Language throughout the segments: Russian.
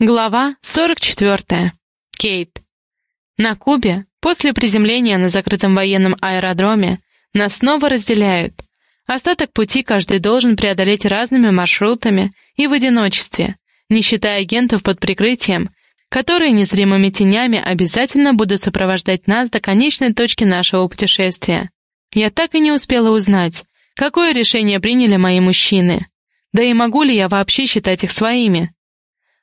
Глава 44. Кейт. На Кубе, после приземления на закрытом военном аэродроме, нас снова разделяют. Остаток пути каждый должен преодолеть разными маршрутами и в одиночестве, не считая агентов под прикрытием, которые незримыми тенями обязательно будут сопровождать нас до конечной точки нашего путешествия. Я так и не успела узнать, какое решение приняли мои мужчины. Да и могу ли я вообще считать их своими?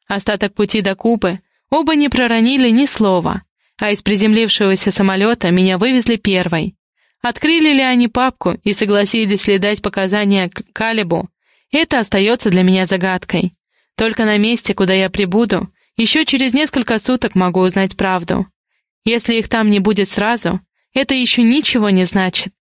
Остаток пути до Кубы оба не проронили ни слова, а из приземлившегося самолета меня вывезли первой. Открыли ли они папку и согласились ли дать показания к Калибу, это остается для меня загадкой. Только на месте, куда я прибуду, еще через несколько суток могу узнать правду. Если их там не будет сразу, это еще ничего не значит.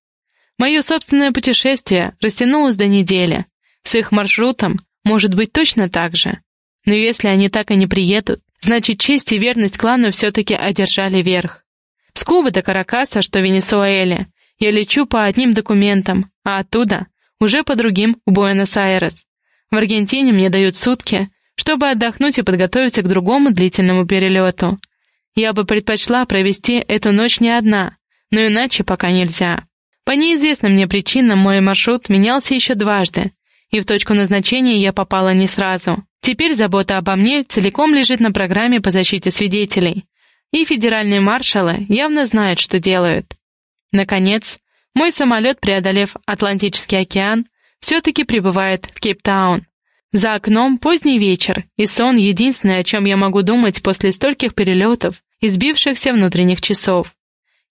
Мое собственное путешествие растянулось до недели. С их маршрутом может быть точно так же. Но если они так и не приедут, значит честь и верность клану все-таки одержали верх. С Кубы до Каракаса, что в Венесуэле, я лечу по одним документам, а оттуда уже по другим в Буэнос-Айрес. В Аргентине мне дают сутки, чтобы отдохнуть и подготовиться к другому длительному перелету. Я бы предпочла провести эту ночь не одна, но иначе пока нельзя. По неизвестным мне причинам мой маршрут менялся еще дважды, и в точку назначения я попала не сразу. Теперь забота обо мне целиком лежит на программе по защите свидетелей, и федеральные маршалы явно знают, что делают. Наконец, мой самолет, преодолев Атлантический океан, все-таки прибывает в Кейптаун. За окном поздний вечер, и сон — единственное, о чем я могу думать после стольких перелетов и сбившихся внутренних часов.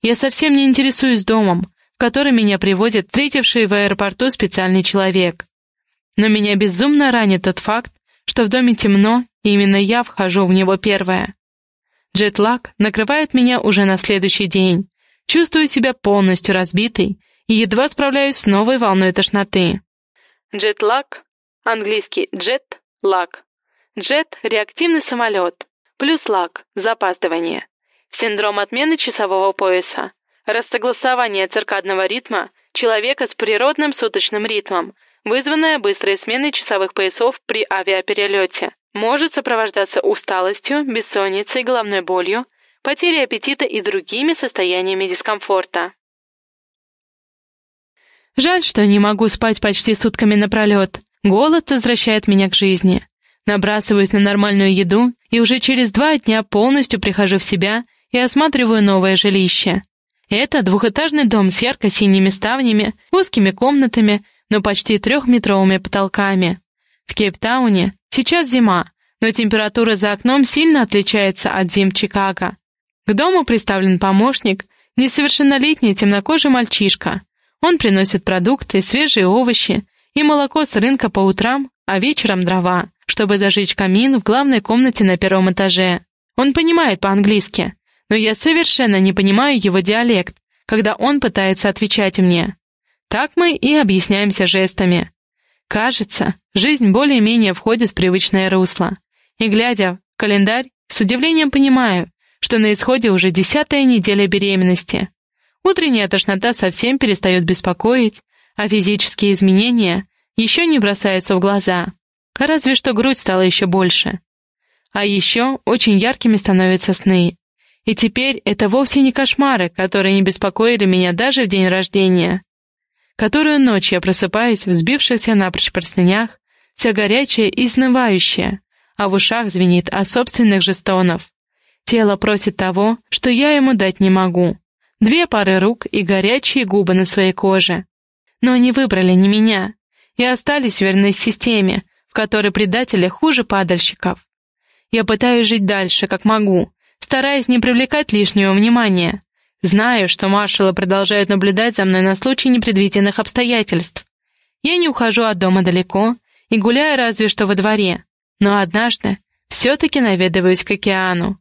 Я совсем не интересуюсь домом, в который меня привозит встретивший в аэропорту специальный человек. Но меня безумно ранит тот факт, что в доме темно, и именно я вхожу в него первая. Джетлаг накрывает меня уже на следующий день. Чувствую себя полностью разбитой и едва справляюсь с новой волной тошноты. Джетлаг, английский джет, лаг. Джет — реактивный самолет, плюс лаг — запаздывание. Синдром отмены часового пояса. Рассогласование циркадного ритма человека с природным суточным ритмом, вызванная быстрой сменой часовых поясов при авиаперелете. Может сопровождаться усталостью, бессонницей, головной болью, потерей аппетита и другими состояниями дискомфорта. Жаль, что не могу спать почти сутками напролет. Голод возвращает меня к жизни. Набрасываюсь на нормальную еду и уже через два дня полностью прихожу в себя и осматриваю новое жилище. Это двухэтажный дом с ярко-синими ставнями, узкими комнатами но почти трехметровыми потолками. В Кейптауне сейчас зима, но температура за окном сильно отличается от зим Чикаго. К дому представлен помощник, несовершеннолетний темнокожий мальчишка. Он приносит продукты, свежие овощи и молоко с рынка по утрам, а вечером дрова, чтобы зажечь камин в главной комнате на первом этаже. Он понимает по-английски, но я совершенно не понимаю его диалект, когда он пытается отвечать мне. Так мы и объясняемся жестами. Кажется, жизнь более-менее входит в привычное русло. И глядя в календарь, с удивлением понимаю, что на исходе уже десятая неделя беременности. Утренняя тошнота совсем перестает беспокоить, а физические изменения еще не бросаются в глаза. Разве что грудь стала еще больше. А еще очень яркими становятся сны. И теперь это вовсе не кошмары, которые не беспокоили меня даже в день рождения которую ночь я просыпаюсь в сбившихся напрочь простынях, вся горячая и изнывающая, а в ушах звенит о собственных же. Тело просит того, что я ему дать не могу. Две пары рук и горячие губы на своей коже. Но они выбрали не меня и остались верны системе, в которой предатели хуже падальщиков. Я пытаюсь жить дальше, как могу, стараясь не привлекать лишнего внимания, Знаю, что маршалы продолжают наблюдать за мной на случай непредвиденных обстоятельств. Я не ухожу от дома далеко и гуляю разве что во дворе, но однажды все-таки наведываюсь к океану.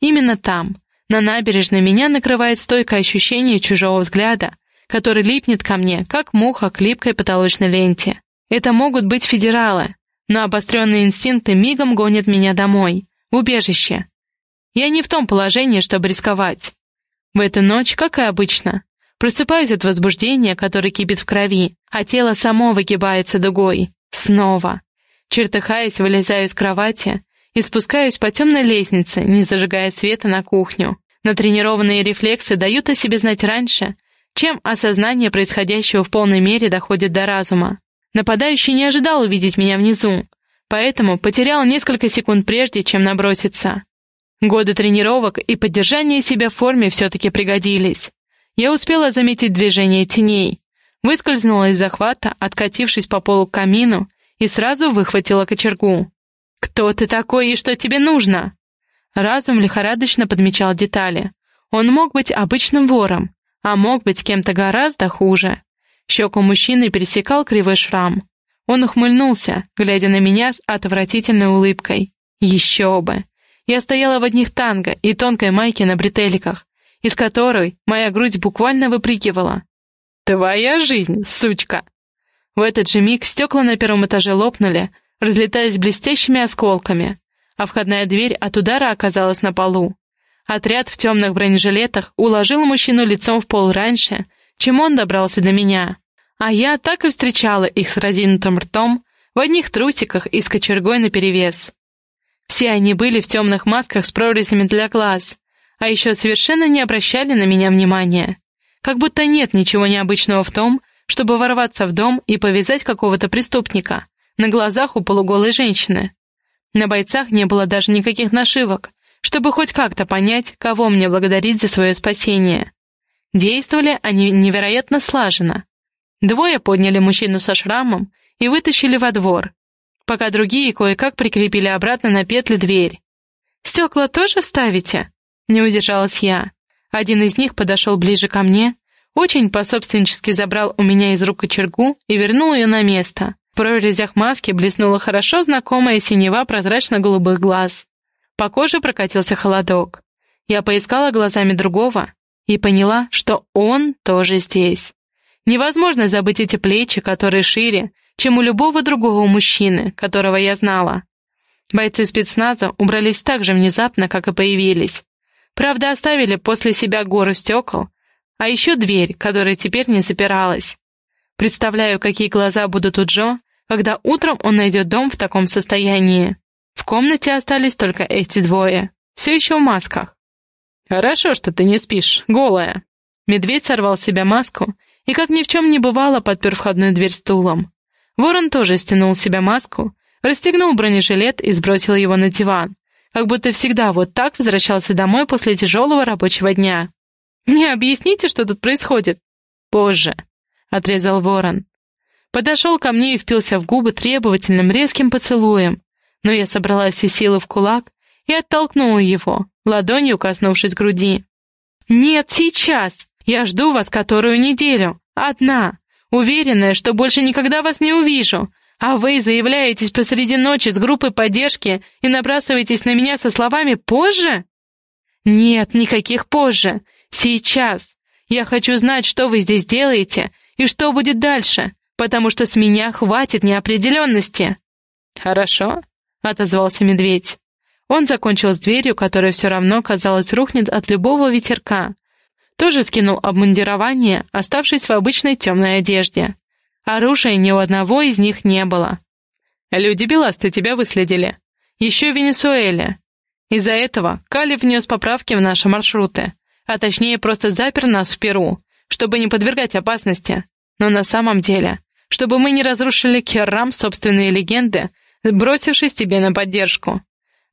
Именно там, на набережной, меня накрывает стойкое ощущение чужого взгляда, который липнет ко мне, как муха к липкой потолочной ленте. Это могут быть федералы, но обостренные инстинкты мигом гонят меня домой, в убежище. Я не в том положении, чтобы рисковать. В эту ночь, как и обычно, просыпаюсь от возбуждения, которое кипит в крови, а тело само выгибается дугой. Снова. Чертыхаясь, вылезаю из кровати и спускаюсь по темной лестнице, не зажигая света на кухню. Натренированные рефлексы дают о себе знать раньше, чем осознание происходящего в полной мере доходит до разума. Нападающий не ожидал увидеть меня внизу, поэтому потерял несколько секунд прежде, чем наброситься. Годы тренировок и поддержания себя в форме все-таки пригодились. Я успела заметить движение теней, выскользнула из захвата, откатившись по полу к камину, и сразу выхватила кочергу. «Кто ты такой и что тебе нужно?» Разум лихорадочно подмечал детали. Он мог быть обычным вором, а мог быть кем-то гораздо хуже. Щеку мужчины пересекал кривой шрам. Он ухмыльнулся, глядя на меня с отвратительной улыбкой. Еще бы! Я стояла в одних танго и тонкой майке на бретельках, из которой моя грудь буквально выпрыгивала. «Твоя жизнь, сучка!» В этот же миг стекла на первом этаже лопнули, разлетаясь блестящими осколками, а входная дверь от удара оказалась на полу. Отряд в темных бронежилетах уложил мужчину лицом в пол раньше, чем он добрался до меня. А я так и встречала их с разинутым ртом, в одних трусиках и с кочергой наперевес. Все они были в темных масках с прорезями для глаз, а еще совершенно не обращали на меня внимания. Как будто нет ничего необычного в том, чтобы ворваться в дом и повязать какого-то преступника на глазах у полуголой женщины. На бойцах не было даже никаких нашивок, чтобы хоть как-то понять, кого мне благодарить за свое спасение. Действовали они невероятно слаженно. Двое подняли мужчину со шрамом и вытащили во двор, пока другие кое-как прикрепили обратно на петли дверь. «Стекла тоже вставите?» — не удержалась я. Один из них подошел ближе ко мне, очень пособственнически забрал у меня из рук кочергу и вернул ее на место. В прорезях маски блеснула хорошо знакомая синева прозрачно-голубых глаз. По коже прокатился холодок. Я поискала глазами другого и поняла, что он тоже здесь. Невозможно забыть эти плечи, которые шире, чем у любого другого мужчины, которого я знала. Бойцы спецназа убрались так же внезапно, как и появились. Правда, оставили после себя гору стекол, а еще дверь, которая теперь не запиралась. Представляю, какие глаза будут у Джо, когда утром он найдет дом в таком состоянии. В комнате остались только эти двое, все еще в масках. «Хорошо, что ты не спишь, голая». Медведь сорвал с себя маску и, как ни в чем не бывало, подпер входную дверь стулом. Ворон тоже стянул с себя маску, расстегнул бронежилет и сбросил его на диван, как будто всегда вот так возвращался домой после тяжелого рабочего дня. «Не объясните, что тут происходит?» «Позже», — отрезал ворон. Подошел ко мне и впился в губы требовательным резким поцелуем, но я собрала все силы в кулак и оттолкнула его, ладонью коснувшись груди. «Нет, сейчас! Я жду вас которую неделю. Одна. Уверенная, что больше никогда вас не увижу. А вы заявляетесь посреди ночи с группой поддержки и набрасываетесь на меня со словами «позже»?» «Нет, никаких позже. Сейчас. Я хочу знать, что вы здесь делаете и что будет дальше, потому что с меня хватит неопределенности». «Хорошо», — отозвался медведь. Он закончил с дверью, которая все равно, казалось, рухнет от любого ветерка. Тоже скинул обмундирование, оставшись в обычной темной одежде. Оружия ни у одного из них не было. «Люди Беласты тебя выследили. Еще в Венесуэле. Из-за этого Кали внес поправки в наши маршруты, а точнее просто запер нас в Перу, чтобы не подвергать опасности. Но на самом деле, чтобы мы не разрушили Керрам собственные легенды, бросившись тебе на поддержку.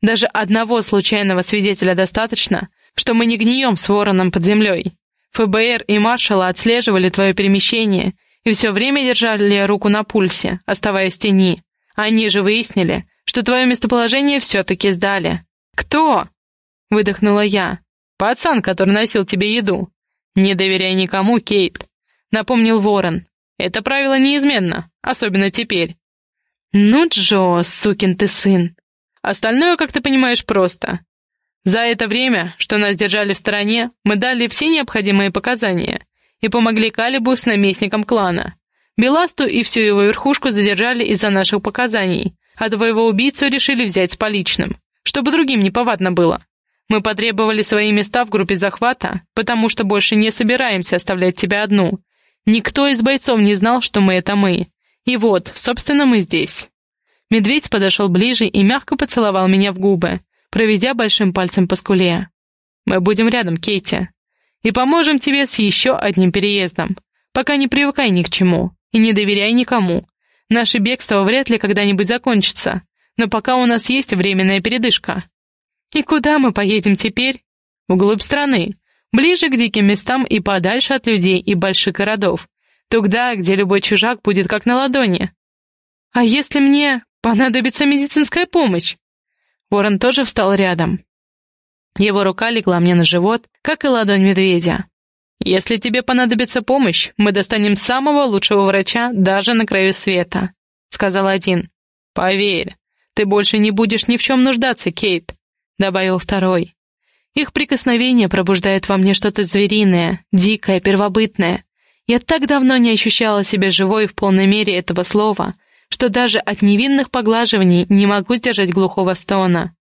Даже одного случайного свидетеля достаточно, что мы не гнием с вороном под землей. ФБР и маршала отслеживали твое перемещение и все время держали руку на пульсе, оставаясь в тени. Они же выяснили, что твое местоположение все-таки сдали. «Кто?» — выдохнула я. «Пацан, который носил тебе еду». «Не доверяй никому, Кейт», — напомнил Ворон. «Это правило неизменно, особенно теперь. «Ну, Джо, сукин ты сын. Остальное, как ты понимаешь, просто. За это время, что нас держали в стороне, мы дали все необходимые показания и помогли Калибу с наместником клана. Беласту и всю его верхушку задержали из-за наших показаний, а твоего убийцу решили взять с поличным, чтобы другим не повадно было. Мы потребовали свои места в группе захвата, потому что больше не собираемся оставлять тебя одну. Никто из бойцов не знал, что мы — это мы. И вот, собственно, мы здесь. Медведь подошел ближе и мягко поцеловал меня в губы, проведя большим пальцем по скуле. «Мы будем рядом, Кейти, и поможем тебе с еще одним переездом. Пока не привыкай ни к чему и не доверяй никому. Наше бегство вряд ли когда-нибудь закончится, но пока у нас есть временная передышка». «И куда мы поедем теперь?» «Вглубь страны, ближе к диким местам и подальше от людей и больших городов, туда, где любой чужак будет как на ладони. А если мне понадобится медицинская помощь?» Ворон тоже встал рядом. Его рука легла мне на живот, как и ладонь медведя. «Если тебе понадобится помощь, мы достанем самого лучшего врача даже на краю света», — сказал один. «Поверь, ты больше не будешь ни в чем нуждаться, Кейт», — добавил второй. Их прикосновение пробуждает во мне что-то звериное, дикое, первобытное. Я так давно не ощущала себя живой в полной мере этого слова, что даже от невинных поглаживаний не могу сдержать глухого стона.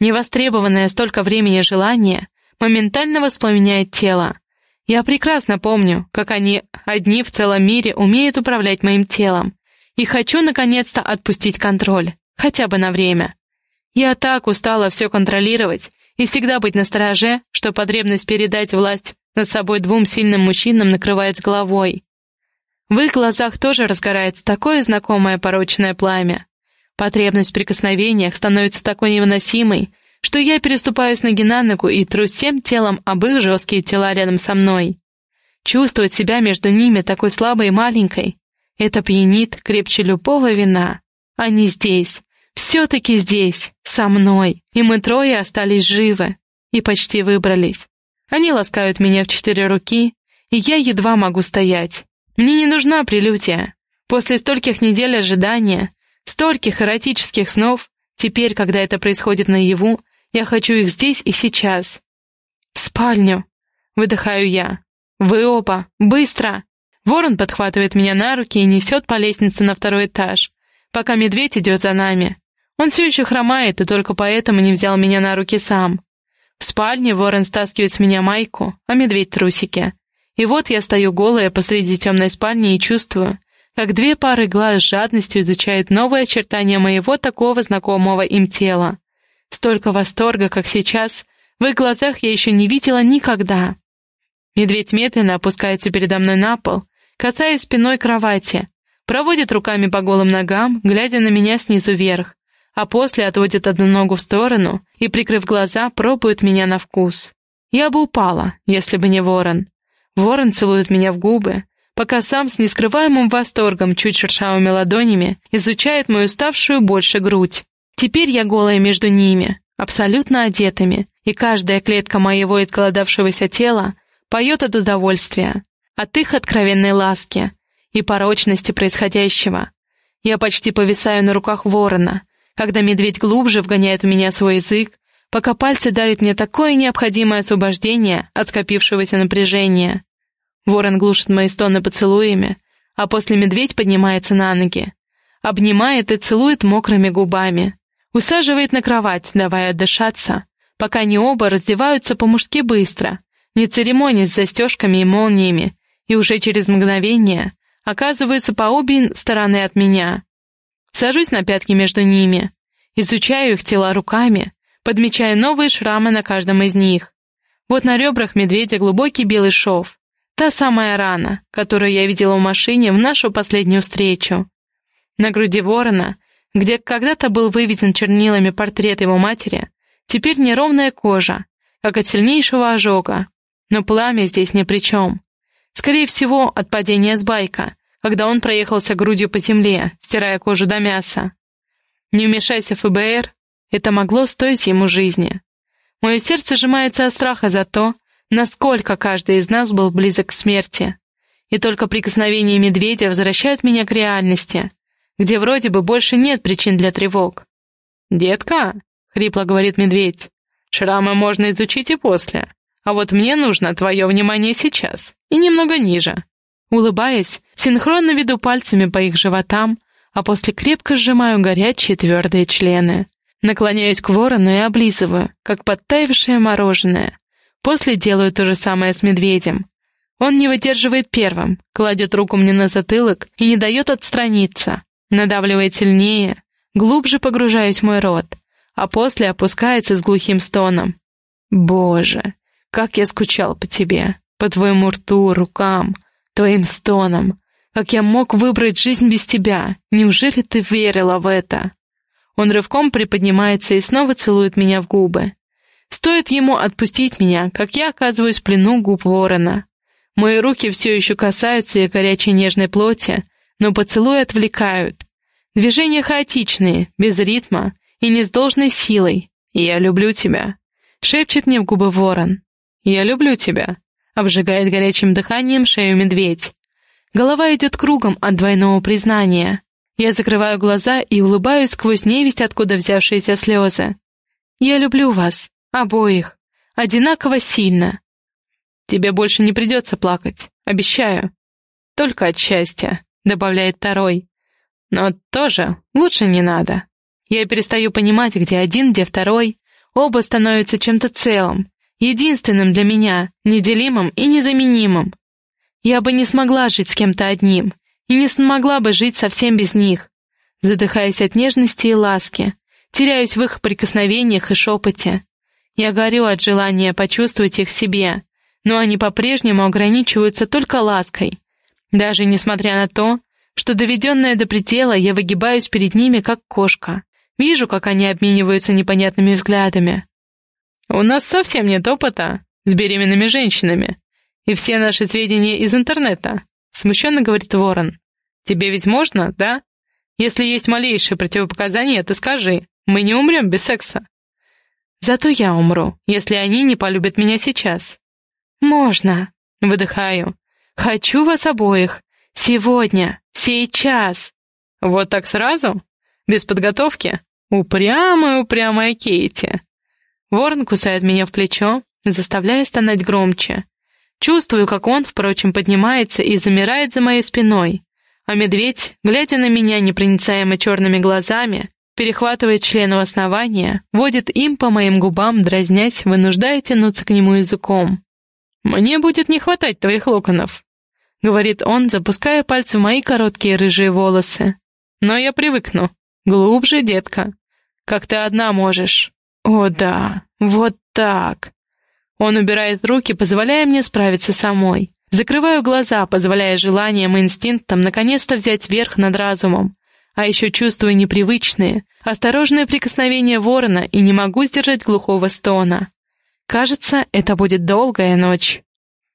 Невостребованное столько времени желание моментально воспламеняет тело. Я прекрасно помню, как они одни в целом мире умеют управлять моим телом, и хочу наконец-то отпустить контроль, хотя бы на время. Я так устала все контролировать, и всегда быть настороже, что потребность передать власть над собой двум сильным мужчинам накрывает головой. В их глазах тоже разгорается такое знакомое порочное пламя. Потребность в прикосновениях становится такой невыносимой, что я переступаю с ноги на ногу и тру всем телом об их жесткие тела рядом со мной. Чувствовать себя между ними такой слабой и маленькой — это пьянит крепче любого вина. Они здесь, все-таки здесь, со мной, и мы трое остались живы и почти выбрались. Они ласкают меня в четыре руки, и я едва могу стоять. Мне не нужна прелюдия. После стольких недель ожидания, стольких эротических снов, теперь, когда это происходит наяву, я хочу их здесь и сейчас. В спальню. Выдыхаю я. Вы оба. Быстро. Ворон подхватывает меня на руки и несет по лестнице на второй этаж, пока медведь идет за нами. Он все еще хромает и только поэтому не взял меня на руки сам. В спальне ворон стаскивает с меня майку, а медведь трусики. И вот я стою голая посреди темной спальни и чувствую, как две пары глаз с жадностью изучают новые очертания моего такого знакомого им тела. Столько восторга, как сейчас, в их глазах я еще не видела никогда. Медведь медленно опускается передо мной на пол, касаясь спиной кровати, проводит руками по голым ногам, глядя на меня снизу вверх, а после отводит одну ногу в сторону и, прикрыв глаза, пробует меня на вкус. Я бы упала, если бы не ворон. Ворон целует меня в губы, пока сам с нескрываемым восторгом, чуть шершавыми ладонями, изучает мою ставшую больше грудь. Теперь я голая между ними, абсолютно одетыми, и каждая клетка моего изголодавшегося тела поет от удовольствия, от их откровенной ласки и порочности происходящего. Я почти повисаю на руках ворона, когда медведь глубже вгоняет в меня свой язык, пока пальцы дарят мне такое необходимое освобождение от скопившегося напряжения. Ворон глушит мои стоны поцелуями, а после медведь поднимается на ноги, обнимает и целует мокрыми губами, усаживает на кровать, давая отдышаться, пока они оба раздеваются по-мужски быстро, не церемонясь с застежками и молниями, и уже через мгновение оказываются по обе стороны от меня, Сажусь на пятки между ними, изучаю их тела руками, подмечая новые шрамы на каждом из них. Вот на ребрах медведя глубокий белый шов. Та самая рана, которую я видела в машине в нашу последнюю встречу. На груди ворона, где когда-то был выведен чернилами портрет его матери, теперь неровная кожа, как от сильнейшего ожога. Но пламя здесь ни при чем. Скорее всего, от падения с байка, когда он проехался грудью по земле, стирая кожу до мяса. Не вмешайся, ФБР, это могло стоить ему жизни. Мое сердце сжимается от страха за то, насколько каждый из нас был близок к смерти. И только прикосновения медведя возвращают меня к реальности, где вроде бы больше нет причин для тревог. «Детка», — хрипло говорит медведь, — «шрамы можно изучить и после, а вот мне нужно твое внимание сейчас и немного ниже». Улыбаясь, синхронно веду пальцами по их животам, а после крепко сжимаю горячие твердые члены. Наклоняюсь к ворону и облизываю, как подтаявшее мороженое. После делаю то же самое с медведем. Он не выдерживает первым, кладет руку мне на затылок и не дает отстраниться. Надавливает сильнее, глубже погружаюсь в мой рот, а после опускается с глухим стоном. Боже, как я скучал по тебе, по твоему рту, рукам, твоим стонам. Как я мог выбрать жизнь без тебя? Неужели ты верила в это? Он рывком приподнимается и снова целует меня в губы. Стоит ему отпустить меня, как я оказываюсь в плену губ ворона. Мои руки все еще касаются ее горячей нежной плоти, но поцелуи отвлекают. Движения хаотичные, без ритма и не с должной силой. «Я люблю тебя», — шепчет мне в губы ворон. «Я люблю тебя», — обжигает горячим дыханием шею медведь. Голова идет кругом от двойного признания. Я закрываю глаза и улыбаюсь сквозь невесть, откуда взявшиеся слезы. «Я люблю вас, обоих, одинаково сильно». «Тебе больше не придется плакать, обещаю». «Только от счастья», — добавляет второй. «Но тоже лучше не надо». Я перестаю понимать, где один, где второй. Оба становятся чем-то целым, единственным для меня, неделимым и незаменимым. Я бы не смогла жить с кем-то одним, и не смогла бы жить совсем без них. Задыхаясь от нежности и ласки, теряюсь в их прикосновениях и шепоте. Я горю от желания почувствовать их в себе, но они по-прежнему ограничиваются только лаской. Даже несмотря на то, что доведенная до предела, я выгибаюсь перед ними, как кошка. Вижу, как они обмениваются непонятными взглядами. «У нас совсем нет опыта с беременными женщинами, и все наши сведения из интернета», — смущенно говорит Ворон. «Тебе ведь можно, да? Если есть малейшие противопоказания, то скажи, мы не умрем без секса». «Зато я умру, если они не полюбят меня сейчас». «Можно», — выдыхаю. «Хочу вас обоих. Сегодня, сейчас». «Вот так сразу? Без подготовки?» «Упрямая-упрямая Кейти!» Ворон кусает меня в плечо, заставляя стонать громче. Чувствую, как он, впрочем, поднимается и замирает за моей спиной, а медведь, глядя на меня непроницаемо черными глазами, перехватывает член у основания, водит им по моим губам, дразнясь, вынуждая тянуться к нему языком. «Мне будет не хватать твоих локонов», — говорит он, запуская пальцы в мои короткие рыжие волосы. «Но я привыкну. Глубже, детка как ты одна можешь. О да, вот так. Он убирает руки, позволяя мне справиться самой. Закрываю глаза, позволяя желаниям и инстинктам наконец-то взять верх над разумом. А еще чувствую непривычные, осторожное прикосновение ворона и не могу сдержать глухого стона. Кажется, это будет долгая ночь.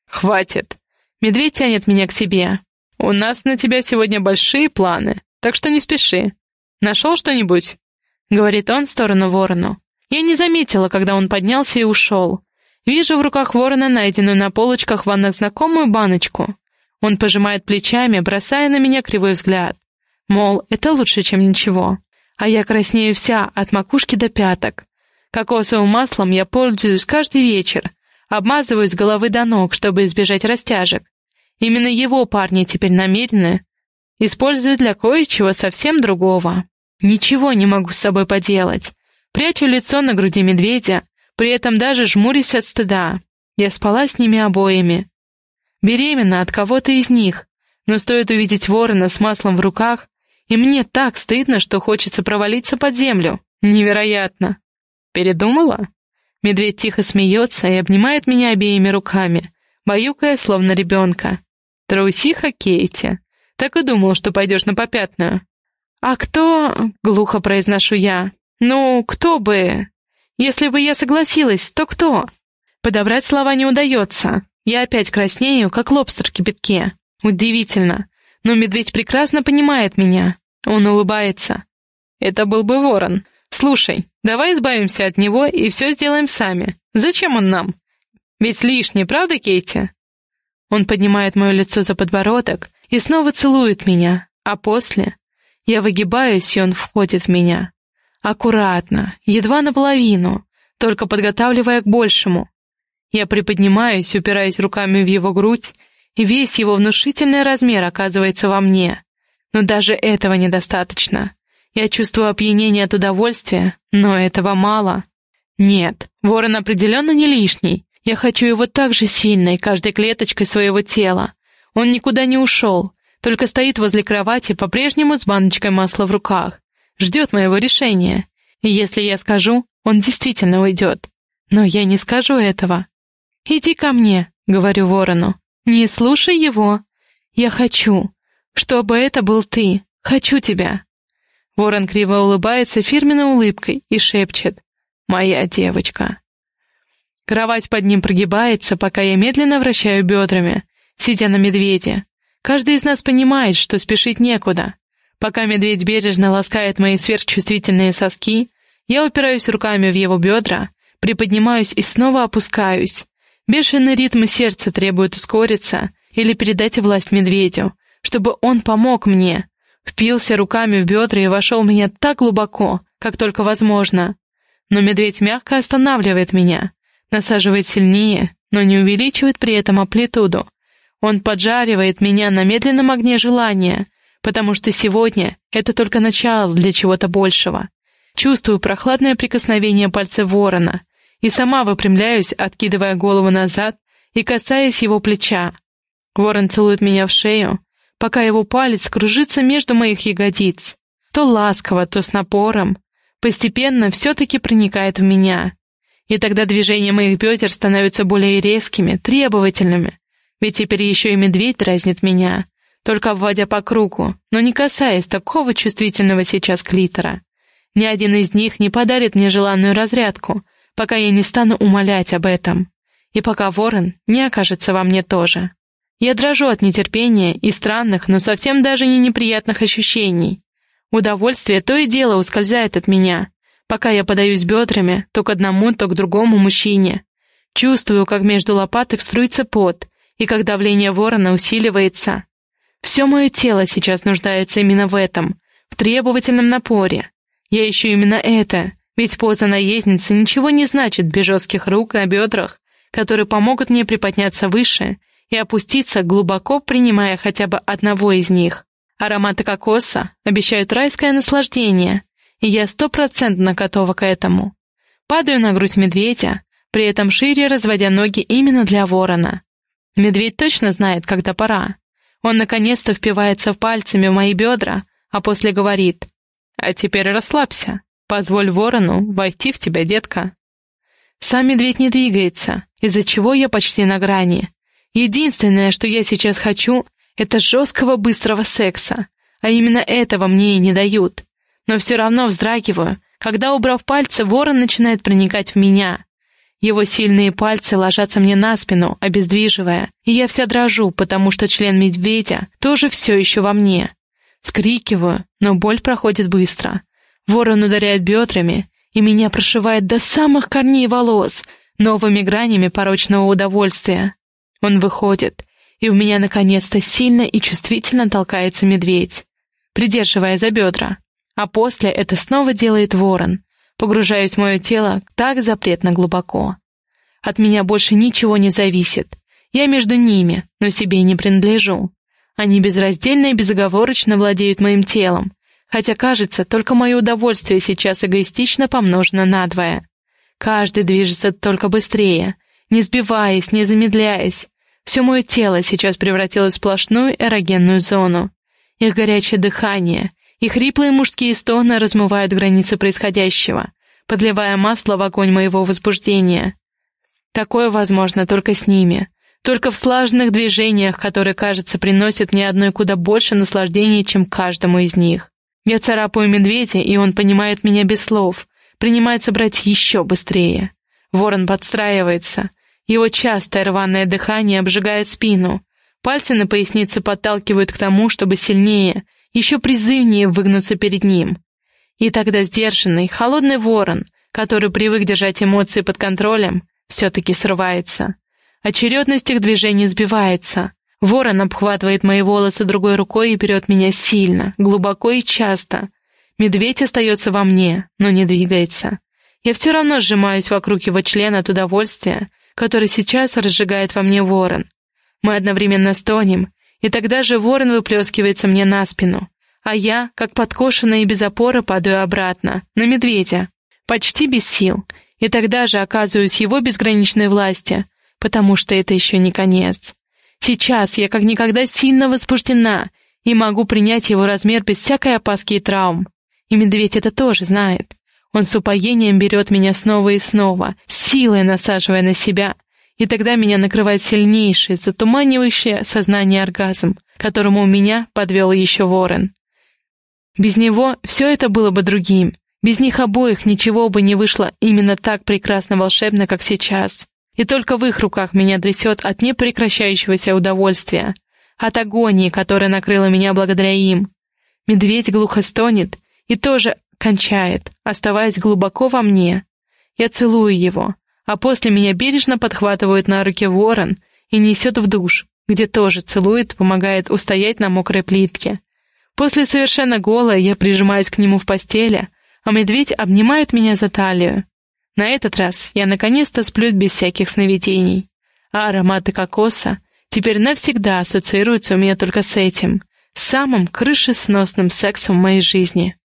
Хватит. Медведь тянет меня к себе. У нас на тебя сегодня большие планы, так что не спеши. Нашел что-нибудь? — говорит он в сторону ворону. Я не заметила, когда он поднялся и ушел. Вижу в руках ворона найденную на полочках ванных знакомую баночку. Он пожимает плечами, бросая на меня кривой взгляд. Мол, это лучше, чем ничего. А я краснею вся, от макушки до пяток. Кокосовым маслом я пользуюсь каждый вечер, обмазываюсь с головы до ног, чтобы избежать растяжек. Именно его парни теперь намерены использовать для кое-чего совсем другого. Ничего не могу с собой поделать. Прячу лицо на груди медведя, при этом даже жмурюсь от стыда. Я спала с ними обоими. Беременна от кого-то из них, но стоит увидеть ворона с маслом в руках, и мне так стыдно, что хочется провалиться под землю. Невероятно. Передумала? Медведь тихо смеется и обнимает меня обеими руками, баюкая, словно ребенка. Трусиха Кейти. Так и думал, что пойдешь на попятную. «А кто...» — глухо произношу я. «Ну, кто бы...» «Если бы я согласилась, то кто?» Подобрать слова не удается. Я опять краснею, как лобстер в кипятке. Удивительно. Но медведь прекрасно понимает меня. Он улыбается. «Это был бы ворон. Слушай, давай избавимся от него и все сделаем сами. Зачем он нам? Ведь лишний, правда, Кейти?» Он поднимает мое лицо за подбородок и снова целует меня, а после я выгибаюсь, и он входит в меня. Аккуратно, едва наполовину, только подготавливая к большему. Я приподнимаюсь, упираясь руками в его грудь, и весь его внушительный размер оказывается во мне. Но даже этого недостаточно. Я чувствую опьянение от удовольствия, но этого мало. Нет, ворон определенно не лишний. Я хочу его так же сильно и каждой клеточкой своего тела. Он никуда не ушел, только стоит возле кровати, по-прежнему с баночкой масла в руках. Ждет моего решения. И если я скажу, он действительно уйдет. Но я не скажу этого. «Иди ко мне», — говорю ворону. «Не слушай его. Я хочу, чтобы это был ты. Хочу тебя». Ворон криво улыбается фирменной улыбкой и шепчет «Моя девочка». Кровать под ним прогибается, пока я медленно вращаю бедрами, сидя на медведе. Каждый из нас понимает, что спешить некуда. Пока медведь бережно ласкает мои сверхчувствительные соски, я упираюсь руками в его бедра, приподнимаюсь и снова опускаюсь. Бешеный ритм сердца требует ускориться или передать власть медведю, чтобы он помог мне. Впился руками в бедра и вошел в меня так глубоко, как только возможно. Но медведь мягко останавливает меня, насаживает сильнее, но не увеличивает при этом амплитуду. Он поджаривает меня на медленном огне желания, потому что сегодня это только начало для чего-то большего. Чувствую прохладное прикосновение пальца ворона и сама выпрямляюсь, откидывая голову назад и касаясь его плеча. Ворон целует меня в шею, пока его палец кружится между моих ягодиц. То ласково, то с напором. Постепенно все-таки проникает в меня. И тогда движения моих бедер становятся более резкими, требовательными, ведь теперь еще и медведь дразнит меня, только вводя по кругу, но не касаясь такого чувствительного сейчас клитора. Ни один из них не подарит мне желанную разрядку, пока я не стану умолять об этом. И пока ворон не окажется во мне тоже. Я дрожу от нетерпения и странных, но совсем даже не неприятных ощущений. Удовольствие то и дело ускользает от меня, пока я подаюсь бедрами то к одному, то к другому мужчине. Чувствую, как между лопаток струится пот, и как давление ворона усиливается. Все мое тело сейчас нуждается именно в этом, в требовательном напоре. Я ищу именно это, ведь поза наездницы ничего не значит без жестких рук на бедрах, которые помогут мне приподняться выше и опуститься, глубоко принимая хотя бы одного из них. Ароматы кокоса обещают райское наслаждение, и я стопроцентно готова к этому. Падаю на грудь медведя, при этом шире разводя ноги именно для ворона. Медведь точно знает, когда пора. Он наконец-то впивается пальцами в мои бедра, а после говорит «А теперь расслабься, позволь ворону войти в тебя, детка». Сам медведь не двигается, из-за чего я почти на грани. Единственное, что я сейчас хочу, это жесткого быстрого секса, а именно этого мне и не дают. Но все равно вздрагиваю, когда, убрав пальцы, ворон начинает проникать в меня. Его сильные пальцы ложатся мне на спину, обездвиживая, и я вся дрожу, потому что член медведя тоже все еще во мне. Скрикиваю, но боль проходит быстро. Ворон ударяет бедрами, и меня прошивает до самых корней волос, новыми гранями порочного удовольствия. Он выходит, и у меня наконец-то сильно и чувствительно толкается медведь, придерживая за бедра. А после это снова делает ворон, Погружаюсь в мое тело так запретно глубоко. От меня больше ничего не зависит. Я между ними, но себе не принадлежу. Они безраздельно и безоговорочно владеют моим телом, хотя, кажется, только мое удовольствие сейчас эгоистично помножено надвое. Каждый движется только быстрее, не сбиваясь, не замедляясь. Все мое тело сейчас превратилось в сплошную эрогенную зону. Их горячее дыхание, и хриплые мужские стоны размывают границы происходящего, подливая масло в огонь моего возбуждения. Такое возможно только с ними, только в слаженных движениях, которые, кажется, приносят мне одной куда больше наслаждения, чем каждому из них. Я царапаю медведя, и он понимает меня без слов, принимается брать еще быстрее. Ворон подстраивается. Его частое рваное дыхание обжигает спину. Пальцы на пояснице подталкивают к тому, чтобы сильнее, еще призывнее выгнуться перед ним. И тогда сдержанный, холодный ворон, который привык держать эмоции под контролем, все-таки срывается. Очередность их движений сбивается. Ворон обхватывает мои волосы другой рукой и берет меня сильно, глубоко и часто. Медведь остается во мне, но не двигается. Я все равно сжимаюсь вокруг его члена от удовольствия, который сейчас разжигает во мне ворон. Мы одновременно стонем, и тогда же ворон выплескивается мне на спину, а я, как подкошенная и без опоры, падаю обратно, на медведя, почти без сил, и тогда же оказываюсь его безграничной власти, потому что это еще не конец. Сейчас я как никогда сильно возбуждена, и могу принять его размер без всякой опаски и травм. И медведь это тоже знает. Он с упоением берет меня снова и снова, силой насаживая на себя, и тогда меня накрывает сильнейший, затуманивающий сознание оргазм, которому у меня подвел еще ворон. Без него все это было бы другим. Без них обоих ничего бы не вышло именно так прекрасно волшебно, как сейчас. И только в их руках меня трясет от непрекращающегося удовольствия, от агонии, которая накрыла меня благодаря им. Медведь глухо стонет и тоже кончает, оставаясь глубоко во мне. Я целую его, а после меня бережно подхватывают на руки ворон и несет в душ, где тоже целует, помогает устоять на мокрой плитке. После совершенно голая я прижимаюсь к нему в постели, а медведь обнимает меня за талию. На этот раз я наконец-то сплю без всяких сновидений, а ароматы кокоса теперь навсегда ассоциируются у меня только с этим, самым крышесносным сексом в моей жизни.